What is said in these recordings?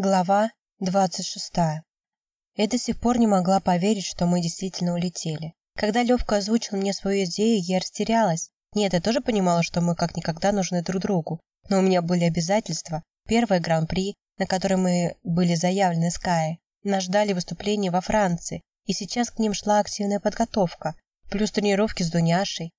Глава двадцать шестая. Я до сих пор не могла поверить, что мы действительно улетели. Когда Левка озвучил мне свою идею, я растерялась. Нет, я тоже понимала, что мы как никогда нужны друг другу. Но у меня были обязательства. Первое гран-при, на которое мы были заявлены с Каей. Нас ждали выступления во Франции, и сейчас к ним шла активная подготовка, плюс тренировки с Дуняшей.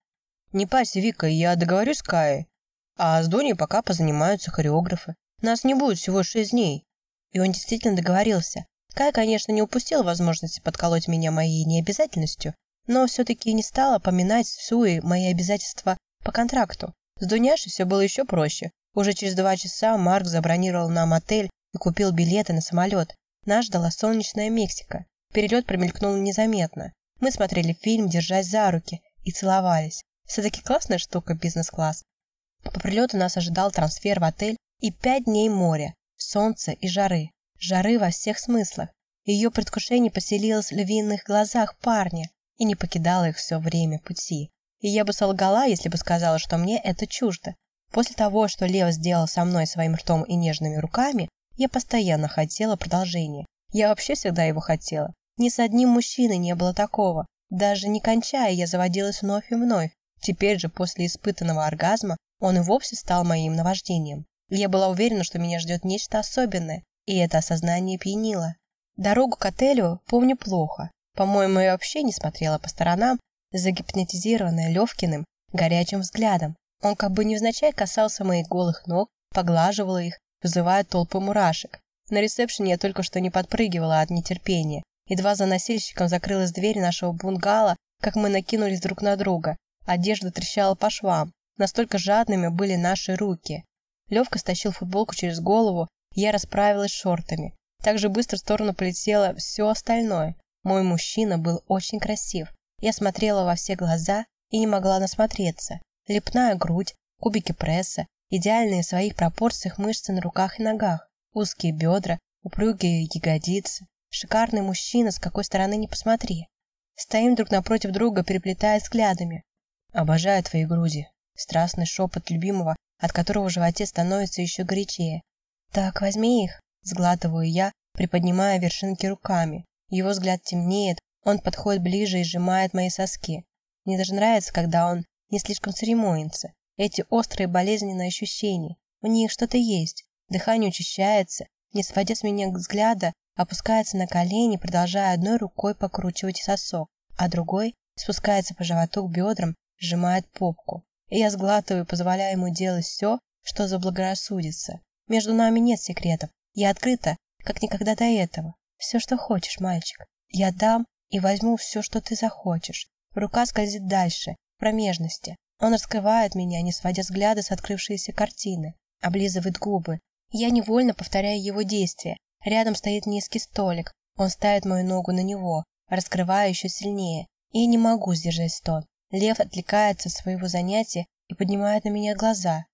Не парься, Вика, я договорюсь с Каей. А с Дуней пока позанимаются хореографы. Нас не будет всего шесть дней. И он действительно договорился. Кай, конечно, не упустил возможности подколоть меня моей необязательностью, но все-таки не стала поминать всю и мои обязательства по контракту. С Дуняшей все было еще проще. Уже через два часа Марк забронировал нам отель и купил билеты на самолет. Нас ждала солнечная Мексика. Перелет промелькнул незаметно. Мы смотрели фильм, держась за руки, и целовались. Все-таки классная штука бизнес-класс. По прилету нас ожидал трансфер в отель и пять дней моря солнца и жары. Жары во всех смыслах. Ее предвкушение поселилось в львиных глазах парня и не покидало их все время пути. И я бы солгала, если бы сказала, что мне это чуждо. После того, что Лео сделал со мной своим ртом и нежными руками, я постоянно хотела продолжения. Я вообще всегда его хотела. Ни с одним мужчиной не было такого. Даже не кончая, я заводилась вновь и вновь. Теперь же, после испытанного оргазма, он и вовсе стал моим наваждением. Я была уверена, что меня ждет нечто особенное, и это осознание пьянило. Дорогу к отелю помню плохо. По-моему, я вообще не смотрела по сторонам, загипнотизированная Левкиным горячим взглядом. Он как бы невзначай касался моих голых ног, поглаживал их, вызывая толпы мурашек. На ресепшене я только что не подпрыгивала от нетерпения. Едва за носильщиком закрылась дверь нашего бунгало, как мы накинулись друг на друга. Одежда трещала по швам. Настолько жадными были наши руки. Левка стащил футболку через голову, я расправилась шортами. Так же быстро в сторону полетело все остальное. Мой мужчина был очень красив. Я смотрела во все глаза и не могла насмотреться. Лепная грудь, кубики пресса, идеальные в своих пропорциях мышцы на руках и ногах, узкие бедра, упругие ягодицы. Шикарный мужчина, с какой стороны не посмотри. Стоим друг напротив друга, переплетая взглядами. Обожаю твои груди. Страстный шепот любимого от которого в животе становится еще горячее. «Так, возьми их», – сглатываю я, приподнимая вершинки руками. Его взгляд темнеет, он подходит ближе и сжимает мои соски. Мне даже нравится, когда он не слишком церемонится. Эти острые болезненные ощущения. У них что-то есть. Дыхание учащается, не сводя с меня взгляда, опускается на колени, продолжая одной рукой покручивать сосок, а другой спускается по животу к бедрам, сжимает попку и я сглатываю, позволяя ему делать все, что заблагорассудится. Между нами нет секретов. Я открыта, как никогда до этого. Все, что хочешь, мальчик. Я дам и возьму все, что ты захочешь. Рука скользит дальше, в промежности. Он раскрывает меня, не сводя взгляда с открывшейся картины. Облизывает губы. Я невольно повторяю его действия. Рядом стоит низкий столик. Он ставит мою ногу на него, раскрывая еще сильнее. И я не могу сдержать стон. Лев отвлекается от своего занятия и поднимает на меня глаза.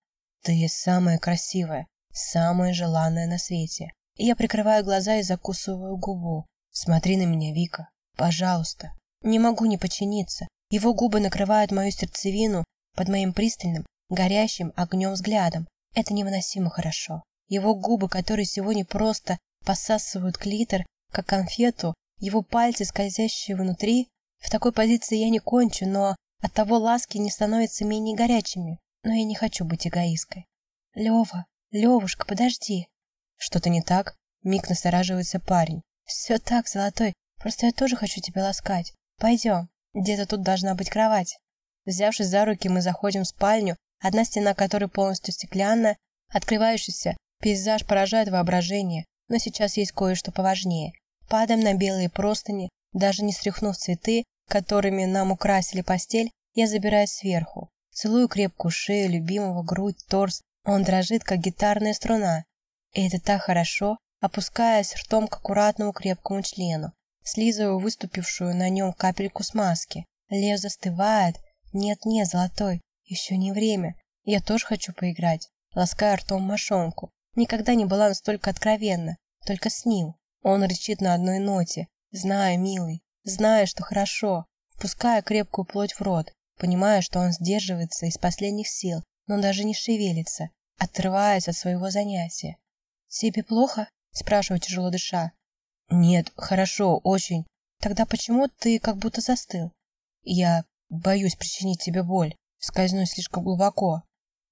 Ты самая красивая, самая желанная на свете. И я прикрываю глаза и закусываю губу. Смотри на меня, Вика, пожалуйста. Не могу не подчиниться. Его губы накрывают мою сердцевину под моим пристальным, горящим огнем взглядом. Это невыносимо хорошо. Его губы, которые сегодня просто посасывают клитор, как конфету, его пальцы, скользящие внутри. В такой позиции я не кончу, но Оттого ласки не становятся менее горячими, но я не хочу быть эгоисткой. Лева, Левушка, подожди. Что-то не так? Миг настораживается парень. Все так, Золотой, просто я тоже хочу тебя ласкать. Пойдем, где-то тут должна быть кровать. Взявшись за руки, мы заходим в спальню, одна стена которой полностью стеклянная, открывающийся пейзаж поражает воображение, но сейчас есть кое-что поважнее. Падаем на белые простыни, даже не стряхнув цветы, которыми нам украсили постель, я забираюсь сверху. Целую крепкую шею любимого, грудь, торс. Он дрожит, как гитарная струна. И это так хорошо, опускаясь ртом к аккуратному крепкому члену. Слизываю выступившую на нем капельку смазки. Лев застывает. Нет-нет, золотой, еще не время. Я тоже хочу поиграть. Ласкаю ртом мошонку. Никогда не была настолько откровенна. Только с ним. Он рычит на одной ноте. Знаю, милый, Знаю, что хорошо, впуская крепкую плоть в рот, понимая, что он сдерживается из последних сил, но даже не шевелится, отрываясь от своего занятия. «Тебе плохо?» – Спрашиваю, тяжело дыша. Нет, хорошо, очень. Тогда почему ты как будто застыл? Я боюсь причинить тебе боль. Скользну слишком глубоко.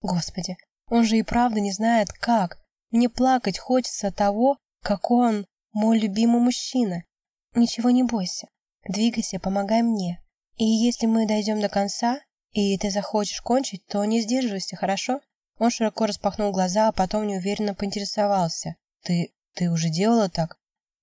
Господи, он же и правда не знает, как. Мне плакать хочется от того, как он мой любимый мужчина. Ничего не бойся. Двигайся, помогай мне. И если мы дойдем до конца, и ты захочешь кончить, то не сдерживайся, хорошо? Он широко распахнул глаза, а потом неуверенно поинтересовался. Ты... ты уже делала так?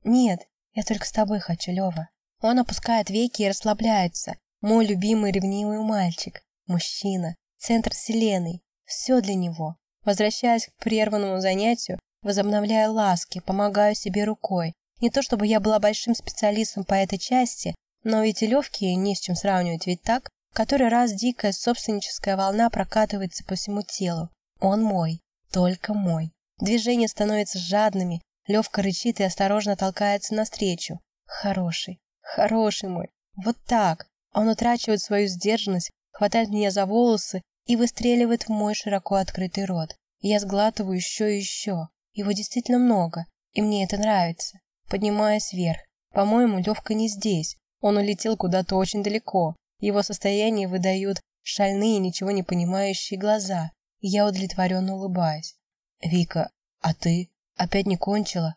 Нет, я только с тобой хочу, Лева. Он опускает веки и расслабляется. Мой любимый ревнивый мальчик. Мужчина. Центр вселенной. Все для него. Возвращаясь к прерванному занятию, возобновляю ласки, помогаю себе рукой. Не то чтобы я была большим специалистом по этой части, но ведь и легкие не с чем сравнивать, ведь так? Который раз дикая собственническая волна прокатывается по всему телу. Он мой, только мой. Движения становятся жадными, Левка рычит и осторожно толкается навстречу. Хороший, хороший мой. Вот так. Он утрачивает свою сдержанность, хватает меня за волосы и выстреливает в мой широко открытый рот. Я сглатываю еще и еще. Его действительно много, и мне это нравится. Поднимаясь вверх. По-моему, Левка не здесь. Он улетел куда-то очень далеко. Его состояние выдают шальные, ничего не понимающие глаза. Я удовлетворенно улыбаюсь. «Вика, а ты опять не кончила?»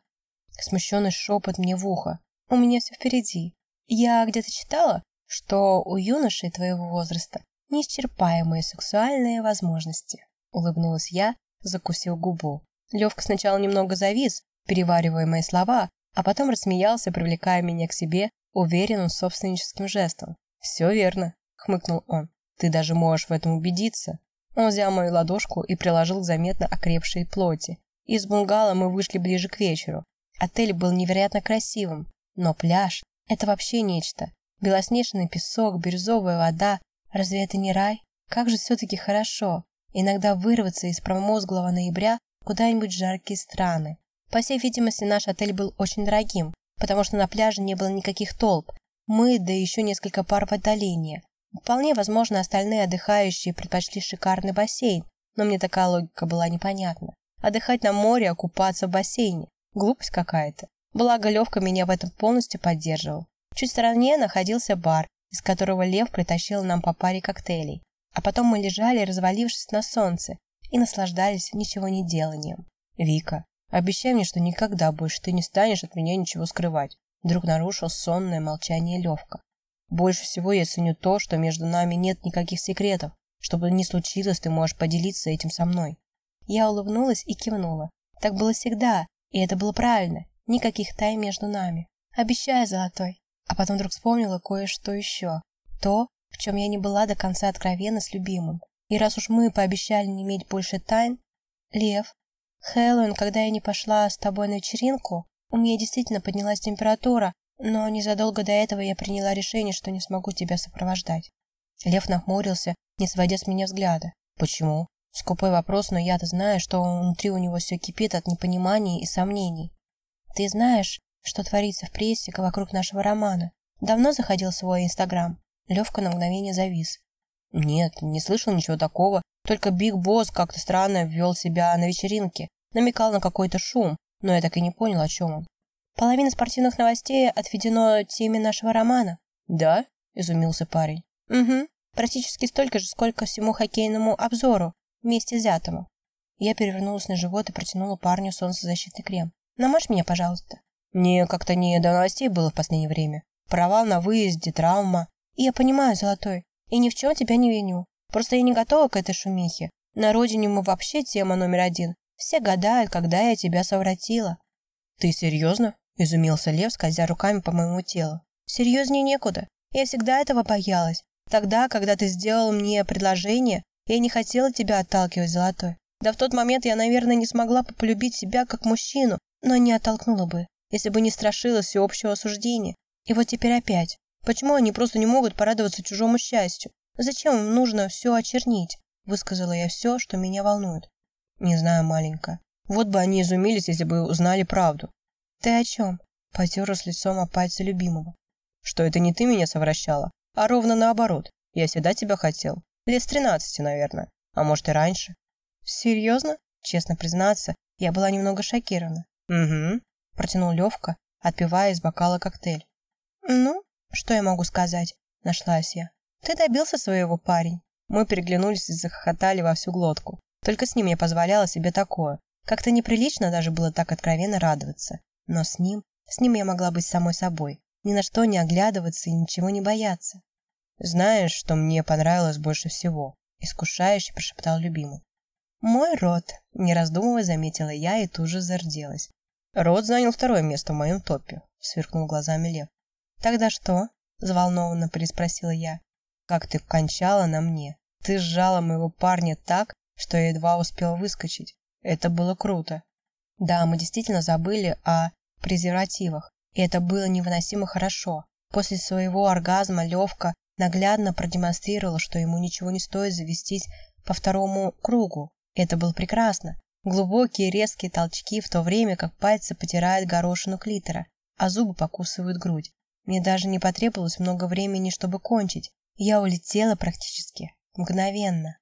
Смущенный шепот мне в ухо. «У меня все впереди. Я где-то читала, что у юношей твоего возраста неисчерпаемые сексуальные возможности». Улыбнулась я, закусив губу. Левка сначала немного завис, переваривая мои слова, а потом рассмеялся, привлекая меня к себе уверенным собственническим жестом. «Все верно», — хмыкнул он. «Ты даже можешь в этом убедиться». Он взял мою ладошку и приложил к заметно окрепшей плоти. Из бунгало мы вышли ближе к вечеру. Отель был невероятно красивым, но пляж — это вообще нечто. Белоснежный песок, бирюзовая вода. Разве это не рай? Как же все-таки хорошо иногда вырваться из промозглого ноября куда-нибудь в жаркие страны. По всей видимости, наш отель был очень дорогим, потому что на пляже не было никаких толп. Мы, да еще несколько пар в отдалении. Вполне возможно, остальные отдыхающие предпочли шикарный бассейн, но мне такая логика была непонятна. Отдыхать на море, а купаться в бассейне. Глупость какая-то. Благо, Левка меня в этом полностью поддерживал. Чуть в стороне находился бар, из которого Лев притащил нам по паре коктейлей. А потом мы лежали, развалившись на солнце, и наслаждались ничего не деланием. «Вика, обещай мне, что никогда больше ты не станешь от меня ничего скрывать», вдруг нарушил сонное молчание Левка. «Больше всего я ценю то, что между нами нет никаких секретов. Что бы ни случилось, ты можешь поделиться этим со мной». Я улыбнулась и кивнула. Так было всегда, и это было правильно. Никаких тай между нами. Обещаю, Золотой. А потом вдруг вспомнила кое-что еще. То, в чем я не была до конца откровенна с любимым. И раз уж мы пообещали не иметь больше тайн... Лев, Хэллоуин, когда я не пошла с тобой на вечеринку, у меня действительно поднялась температура, но незадолго до этого я приняла решение, что не смогу тебя сопровождать. Лев нахмурился, не сводя с меня взгляда. Почему? Скупой вопрос, но я-то знаю, что внутри у него все кипит от непонимания и сомнений. Ты знаешь, что творится в прессе вокруг нашего романа? Давно заходил в свой инстаграм? Левка на мгновение завис. Нет, не слышал ничего такого. Только Биг Босс как-то странно ввел себя на вечеринке. Намекал на какой-то шум, но я так и не понял, о чем он. Половина спортивных новостей отведено теме нашего романа. Да? Изумился парень. Угу. Практически столько же, сколько всему хоккейному обзору, вместе взятому. Я перевернулась на живот и протянула парню солнцезащитный крем. Намажь меня, пожалуйста. Мне как-то не до новостей было в последнее время. Провал на выезде, травма. И я понимаю, Золотой, и ни в чем тебя не виню. Просто я не готова к этой шумихе. На родине мы вообще тема номер один. Все гадают, когда я тебя совратила. Ты серьезно? Изумился Лев, скользя руками по моему телу. Серьезнее некуда. Я всегда этого боялась. Тогда, когда ты сделал мне предложение, я не хотела тебя отталкивать, Золотой. Да в тот момент я, наверное, не смогла бы полюбить себя как мужчину, но не оттолкнула бы, если бы не страшилась всеобщего осуждения. И вот теперь опять. Почему они просто не могут порадоваться чужому счастью? Зачем нужно все очернить? Высказала я все, что меня волнует. Не знаю, маленькая. Вот бы они изумились, если бы узнали правду. Ты о чем? Потерлась лицом о пальцы любимого. Что это не ты меня совращала, а ровно наоборот. Я всегда тебя хотел. Лет с тринадцати, наверное. А может и раньше. Серьезно? Честно признаться, я была немного шокирована. Угу. протянул Левка, отпивая из бокала коктейль. Ну, что я могу сказать? Нашлась я. Ты добился своего, парень. Мы переглянулись и захохотали во всю глотку. Только с ним я позволяла себе такое. Как-то неприлично даже было так откровенно радоваться. Но с ним, с ним я могла быть самой собой. Ни на что не оглядываться и ничего не бояться. Знаешь, что мне понравилось больше всего? Искушающе прошептал любимый. Мой рот, не раздумывая, заметила я и тут же зарделась. Рот занял второе место в моем топе, сверкнул глазами Лев. Тогда что? Заволнованно переспросила я. Как ты кончала на мне. Ты сжала моего парня так, что я едва успела выскочить. Это было круто. Да, мы действительно забыли о презервативах, и это было невыносимо хорошо. После своего оргазма Левка наглядно продемонстрировал, что ему ничего не стоит завестись по второму кругу. Это было прекрасно. Глубокие резкие толчки, в то время как пальцы потирают горошину клитора, а зубы покусывают грудь. Мне даже не потребовалось много времени, чтобы кончить. Я улетела практически мгновенно.